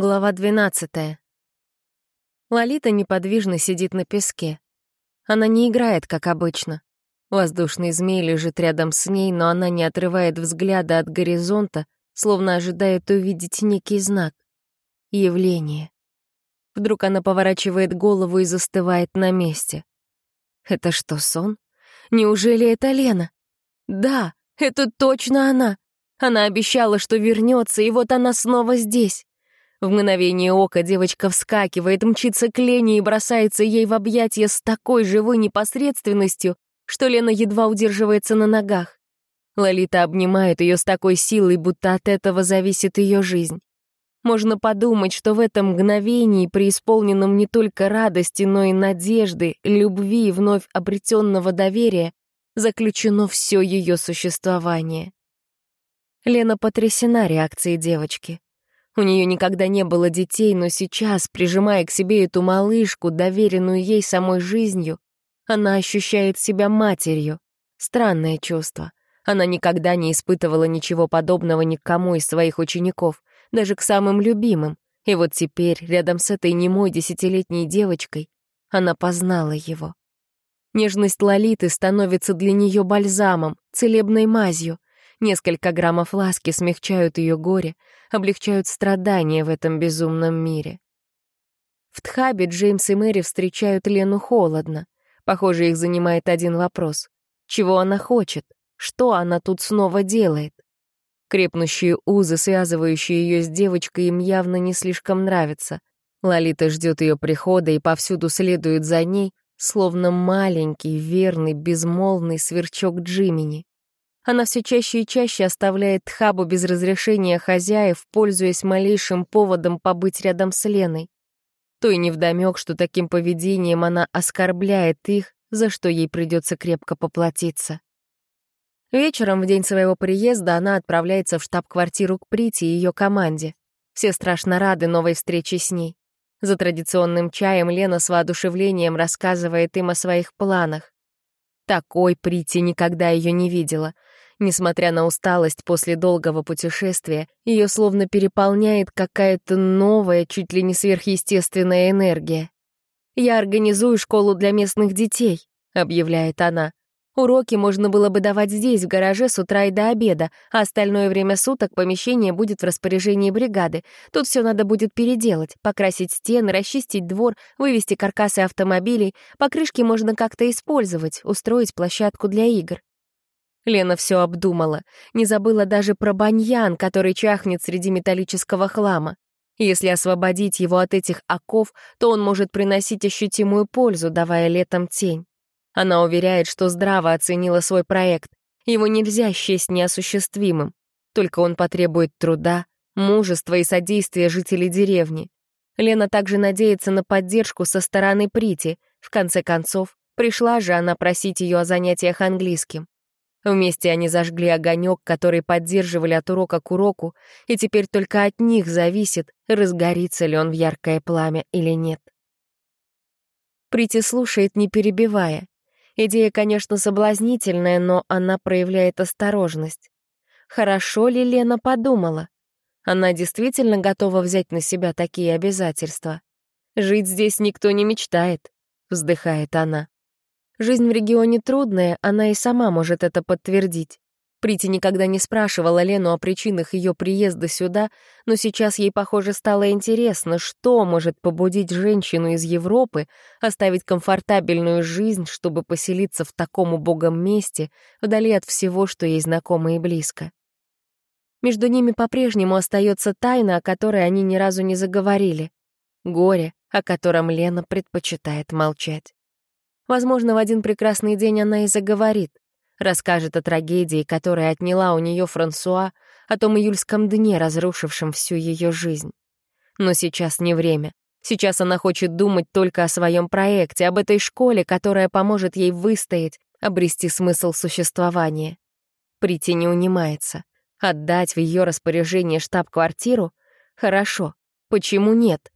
Глава 12. Лолита неподвижно сидит на песке. Она не играет, как обычно. Воздушный змей лежит рядом с ней, но она не отрывает взгляда от горизонта, словно ожидает увидеть некий знак. Явление. Вдруг она поворачивает голову и застывает на месте. Это что, сон? Неужели это Лена? Да, это точно она. Она обещала, что вернется, и вот она снова здесь. В мгновение ока девочка вскакивает, мчится к Лене и бросается ей в объятия с такой живой непосредственностью, что Лена едва удерживается на ногах. Лолита обнимает ее с такой силой, будто от этого зависит ее жизнь. Можно подумать, что в этом мгновении, преисполненном не только радости, но и надежды, любви и вновь обретенного доверия, заключено все ее существование. Лена потрясена реакцией девочки. У нее никогда не было детей, но сейчас, прижимая к себе эту малышку, доверенную ей самой жизнью, она ощущает себя матерью. Странное чувство. Она никогда не испытывала ничего подобного ни к кому из своих учеников, даже к самым любимым. И вот теперь, рядом с этой немой десятилетней девочкой, она познала его. Нежность Лолиты становится для нее бальзамом, целебной мазью, Несколько граммов ласки смягчают ее горе, облегчают страдания в этом безумном мире. В Тхабе Джеймс и Мэри встречают Лену холодно. Похоже, их занимает один вопрос. Чего она хочет? Что она тут снова делает? Крепнущие узы, связывающие ее с девочкой, им явно не слишком нравятся. Лолита ждет ее прихода и повсюду следует за ней, словно маленький, верный, безмолвный сверчок Джимини. Она все чаще и чаще оставляет Тхабу без разрешения хозяев, пользуясь малейшим поводом побыть рядом с Леной. То и невдомёк, что таким поведением она оскорбляет их, за что ей придется крепко поплатиться. Вечером, в день своего приезда, она отправляется в штаб-квартиру к Прити и ее команде. Все страшно рады новой встрече с ней. За традиционным чаем Лена с воодушевлением рассказывает им о своих планах. Такой Прити никогда ее не видела — Несмотря на усталость после долгого путешествия, ее словно переполняет какая-то новая, чуть ли не сверхъестественная энергия. «Я организую школу для местных детей», — объявляет она. «Уроки можно было бы давать здесь, в гараже, с утра и до обеда, а остальное время суток помещение будет в распоряжении бригады. Тут все надо будет переделать, покрасить стены, расчистить двор, вывести каркасы автомобилей. Покрышки можно как-то использовать, устроить площадку для игр. Лена все обдумала, не забыла даже про баньян, который чахнет среди металлического хлама. Если освободить его от этих оков, то он может приносить ощутимую пользу, давая летом тень. Она уверяет, что здраво оценила свой проект. Его нельзя счесть неосуществимым. Только он потребует труда, мужества и содействия жителей деревни. Лена также надеется на поддержку со стороны Прити. В конце концов, пришла же она просить ее о занятиях английским. Вместе они зажгли огонек, который поддерживали от урока к уроку, и теперь только от них зависит, разгорится ли он в яркое пламя или нет. Прити слушает, не перебивая. Идея, конечно, соблазнительная, но она проявляет осторожность. Хорошо ли Лена подумала? Она действительно готова взять на себя такие обязательства. «Жить здесь никто не мечтает», — вздыхает она. Жизнь в регионе трудная, она и сама может это подтвердить. Прити никогда не спрашивала Лену о причинах ее приезда сюда, но сейчас ей, похоже, стало интересно, что может побудить женщину из Европы оставить комфортабельную жизнь, чтобы поселиться в таком убогом месте, вдали от всего, что ей знакомо и близко. Между ними по-прежнему остается тайна, о которой они ни разу не заговорили. Горе, о котором Лена предпочитает молчать. Возможно, в один прекрасный день она и заговорит, расскажет о трагедии, которая отняла у нее Франсуа, о том июльском дне, разрушившем всю ее жизнь. Но сейчас не время. Сейчас она хочет думать только о своем проекте, об этой школе, которая поможет ей выстоять, обрести смысл существования. Прийти не унимается. Отдать в ее распоряжение штаб-квартиру? Хорошо. Почему нет?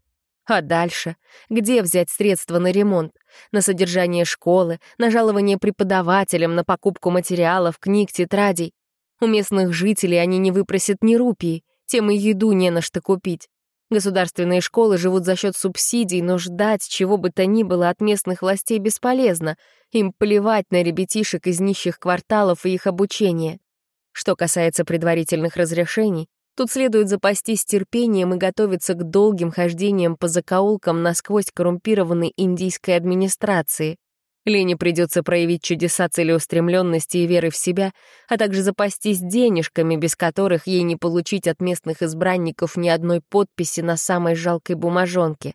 А дальше? Где взять средства на ремонт? На содержание школы, на жалование преподавателям, на покупку материалов, книг, тетрадей? У местных жителей они не выпросят ни рупии, тем и еду не на что купить. Государственные школы живут за счет субсидий, но ждать чего бы то ни было от местных властей бесполезно. Им плевать на ребятишек из нищих кварталов и их обучение. Что касается предварительных разрешений, тут следует запастись терпением и готовиться к долгим хождениям по закоулкам насквозь коррумпированной индийской администрации. Лене придется проявить чудеса целеустремленности и веры в себя, а также запастись денежками, без которых ей не получить от местных избранников ни одной подписи на самой жалкой бумажонке.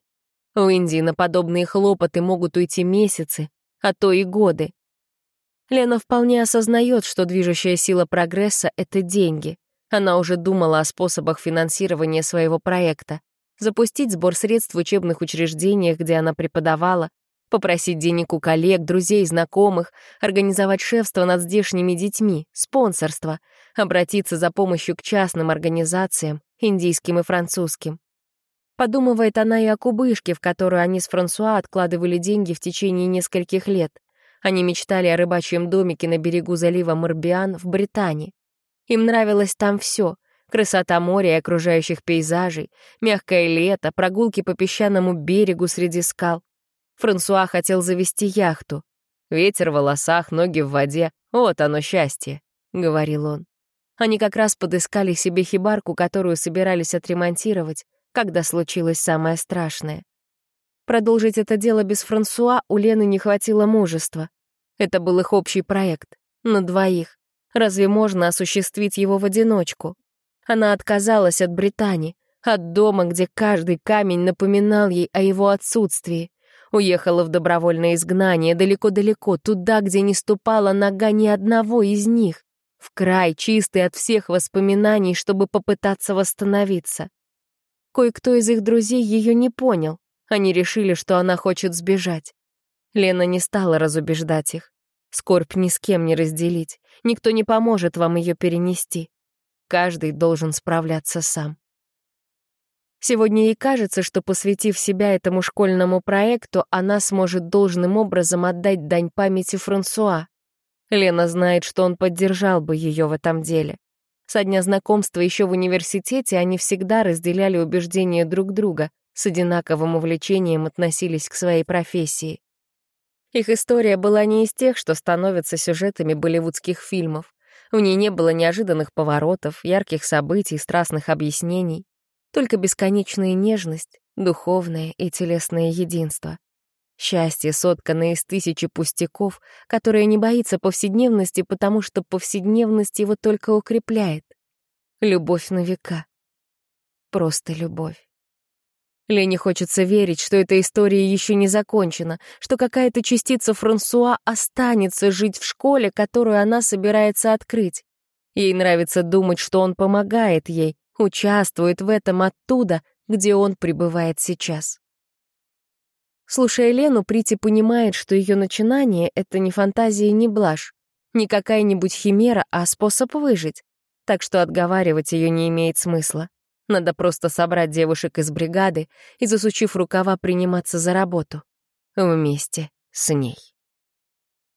У Индии на подобные хлопоты могут уйти месяцы, а то и годы. Лена вполне осознает, что движущая сила прогресса — это деньги. Она уже думала о способах финансирования своего проекта. Запустить сбор средств в учебных учреждениях, где она преподавала, попросить денег у коллег, друзей, знакомых, организовать шефство над здешними детьми, спонсорство, обратиться за помощью к частным организациям, индийским и французским. Подумывает она и о кубышке, в которую они с Франсуа откладывали деньги в течение нескольких лет. Они мечтали о рыбачьем домике на берегу залива Морбиан в Британии. Им нравилось там все — красота моря и окружающих пейзажей, мягкое лето, прогулки по песчаному берегу среди скал, Франсуа хотел завести яхту. Ветер в волосах, ноги в воде — вот оно счастье, — говорил он. Они как раз подыскали себе хибарку, которую собирались отремонтировать, когда случилось самое страшное. Продолжить это дело без Франсуа у Лены не хватило мужества. Это был их общий проект, на двоих. Разве можно осуществить его в одиночку? Она отказалась от Британии, от дома, где каждый камень напоминал ей о его отсутствии. Уехала в добровольное изгнание далеко-далеко, туда, где не ступала нога ни одного из них, в край, чистый от всех воспоминаний, чтобы попытаться восстановиться. Кое-кто из их друзей ее не понял. Они решили, что она хочет сбежать. Лена не стала разубеждать их. Скорбь ни с кем не разделить. Никто не поможет вам ее перенести. Каждый должен справляться сам. Сегодня ей кажется, что, посвятив себя этому школьному проекту, она сможет должным образом отдать дань памяти Франсуа. Лена знает, что он поддержал бы ее в этом деле. Со дня знакомства еще в университете они всегда разделяли убеждения друг друга, с одинаковым увлечением относились к своей профессии. Их история была не из тех, что становятся сюжетами болливудских фильмов. В ней не было неожиданных поворотов, ярких событий, страстных объяснений только бесконечная нежность, духовное и телесное единство. Счастье, сотканное из тысячи пустяков, которое не боится повседневности, потому что повседневность его только укрепляет. Любовь на века. Просто любовь. Лене хочется верить, что эта история еще не закончена, что какая-то частица Франсуа останется жить в школе, которую она собирается открыть. Ей нравится думать, что он помогает ей, участвует в этом оттуда, где он пребывает сейчас. Слушая Лену, Прити понимает, что ее начинание — это не фантазия не блажь, не какая-нибудь химера, а способ выжить. Так что отговаривать ее не имеет смысла. Надо просто собрать девушек из бригады и, засучив рукава, приниматься за работу. Вместе с ней.